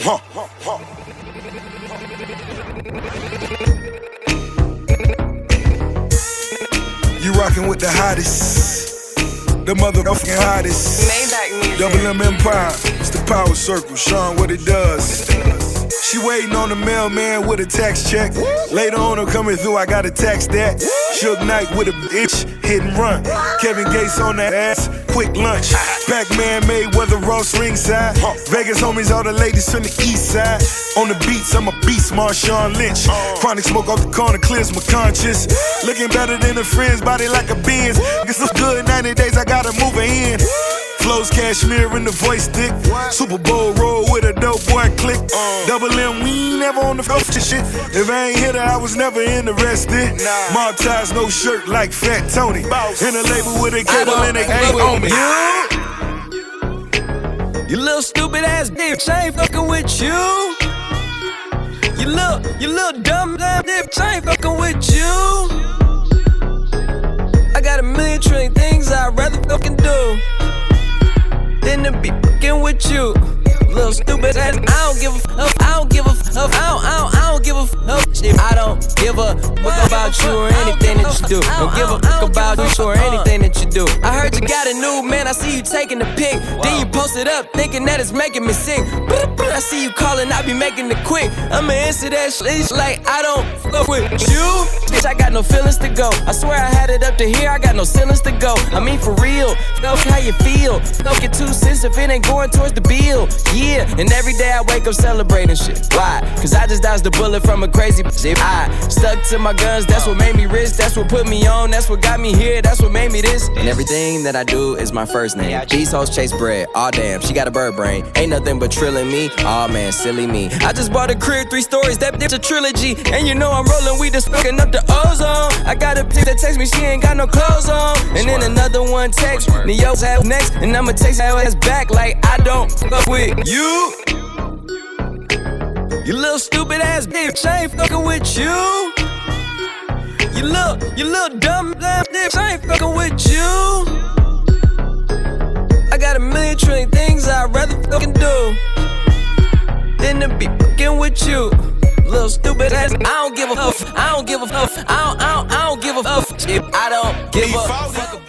Huh, huh, huh. You rockin' with the hottest, the motherfucking hottest. Maybach music. Double M Empire, it's the power circle, showing what it does. She waiting on the mailman with a tax check. Later on, I'm coming through, I got a tax that. Suge Knight with a bitch, hit and run. Kevin Gates on that ass, quick lunch. Pac-Man Mayweather Ross ringside. Vegas homies, all the ladies from the east side. On the beats, I'm a beast, Marshawn Lynch. Chronic smoke off the corner, clears my conscience. Looking better than a friend's body like a Benz. Get so good, 90 days, I gotta move in. Flows cashmere in the voice thick. Super Bowl roll with a dope boy click. Double M, we ain't never on the fuck shit. If I ain't hit her, I was never interested. Mob ties, no shirt like Fat Tony. In a label with a cable and a Hey, ain't on me. You little stupid ass bitch, I ain't fucking with you. You little, you little dumb dumb bitch, I ain't fucking with you. I got a million trillion things I'd rather fucking do than to be fucking with you. Little stupid ass, I don't give a fuck, I don't give a fuck, I don't, I don't, I don't give a fuck. Shit, I don't give a fuck about you or anything that you do. Don't give a fuck about you or anything that you do. I heard you got a new man, I see you taking the pic. Then you post it up, thinking that it's making me sick. I see you calling, I be making it quick. I'ma answer that shit like I don't fuck with you. Bitch, I got no feelings to go. I swear I had it up to here, I got no ceilings to go. I mean, for real, fuck how you feel. Don't get cents if it ain't going towards the bill. Yeah, and every day I wake up celebrating shit. Why? Cause I just dodged the bullet from a crazy shit. I stuck to my guns, that's what made me rich. That's what put me on, that's what got me here, that's what made me this. And everything that I do is my first name. These hoes chase bread, aw damn, she got a bird brain. Ain't nothing but trilling me, aw man, silly me. I just bought a crib, three stories, that bitch a trilogy. And you know I'm rolling, we just fucking up the ozone. I got a bitch that text me, she ain't got no clothes on. And then another one text, Neo's have next, and I'ma text her ass back like I don't fuck with you. You little stupid ass bitch, I ain't fucking with you. You little, you little dumb dumb bitch, I ain't fucking with you. I got a million trillion things I'd rather fucking do than to be fucking with you. Little stupid ass, I don't give a fuck. I don't give a fuck. I don't, I don't, I don't give a fuck. If I don't give a fuck.